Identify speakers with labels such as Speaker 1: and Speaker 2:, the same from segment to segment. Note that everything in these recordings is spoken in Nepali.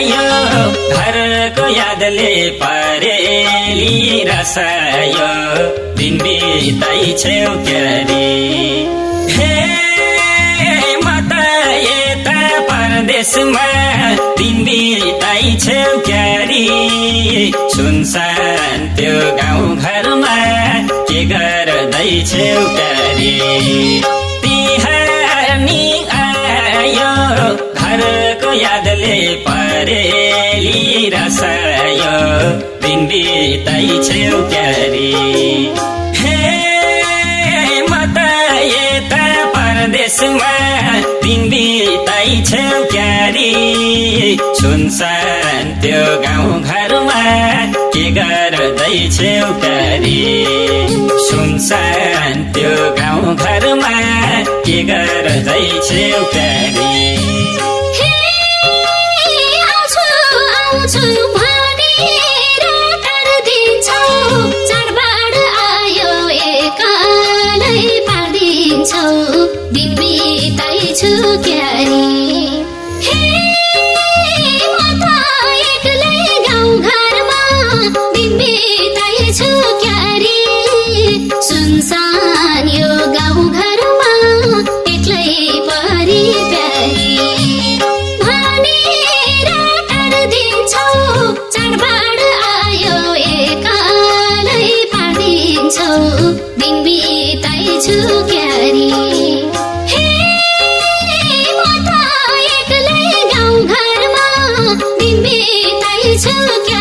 Speaker 1: रसायो घरको यादले परेली रसायो। दिन बिताई छेउ क्यारे। हे म त यता परदेशमा दिन बिताई छेउ क्यारी। सुनसान त्यो गाउँ घरमा के गर्दै छेउ क्यारी। तिहार आयो घर यादले परेली रसायो दिन बिताइ छेउ क्यारी हे म त यता परदेशमा दिन बिताइ छेउ क्यारी सुनसान त्यो गाउँ घरमा के गर्दैछेउ क्यारी सुनसान त्यो गाउँ घरमा के गर्दैछेउ क्यारी
Speaker 2: दिन क्यारी। गाउँ घरमा दिन बिताइछु दिन बिताइछु क्यारी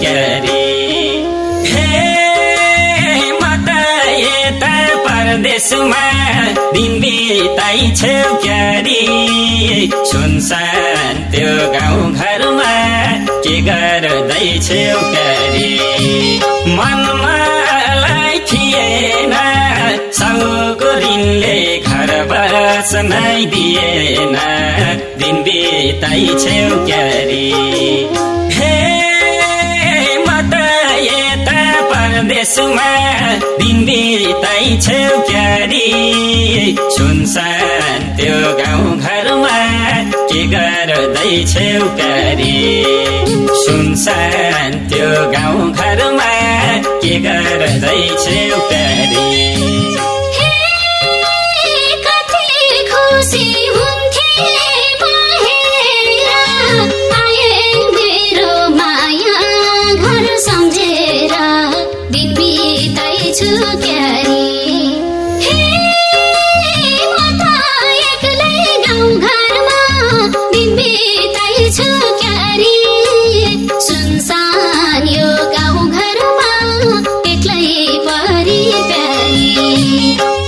Speaker 2: क्यारी
Speaker 1: हे यता परदेशमा दिन बिताइ छेउ क्यारी सुनसान त्यो गाउँ घरमा के गर्दैछेउ क्यारी। मनमालाई थिएन सौकुरिनले घर बस्नै दिएन। दिन बिताइ छेउ क्यारी। परदेशमा दिन बिताइ छेउ क्यारी। सुनसान त्यो गाउँ घरमा के गर्दैछेउ क्यारी। सुनसान त्यो गाउँ घरमा के गर्दैछेउ क्यारी।
Speaker 2: सुनसान यो गाउँ घरमा एक्लै परि प्यारी।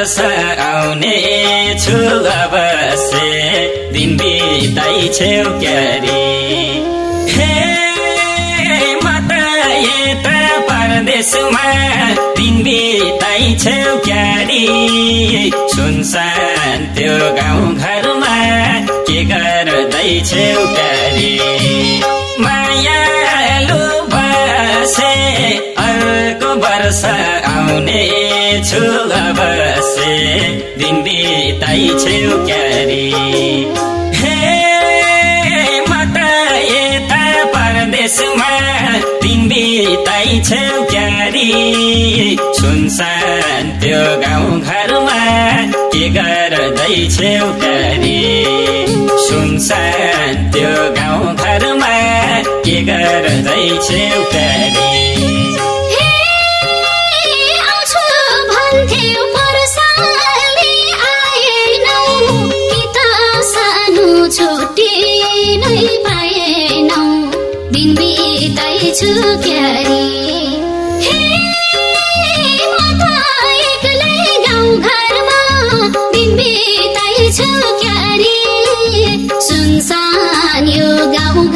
Speaker 1: आउने छु अवश्य दिन बिताइ छेउ क्यारी। हे म यता परदेशमा दिन बिताइ छेउ क्यारी। सुनसान त्यो गाउँ घरमा के गर्दैछेउ क्यारी। मायालु बसे अर्को वर्ष आउने छु अवश्य दिन बिताइ छेउ क्यारी। हे म त परदेशमा दिन बिताइ छेउ क्यारी। सुनसान त्यो गाउँ घरमा के गर्दैछेउ क्यारी। सुनसान त्यो गाउँ घरमा के गर्दैछेउ क्यारी।
Speaker 2: दिन बिताइछु क्यारी गाउँ घरमा दिन बिताइछु क्यारी। सुनसान यो गाउँ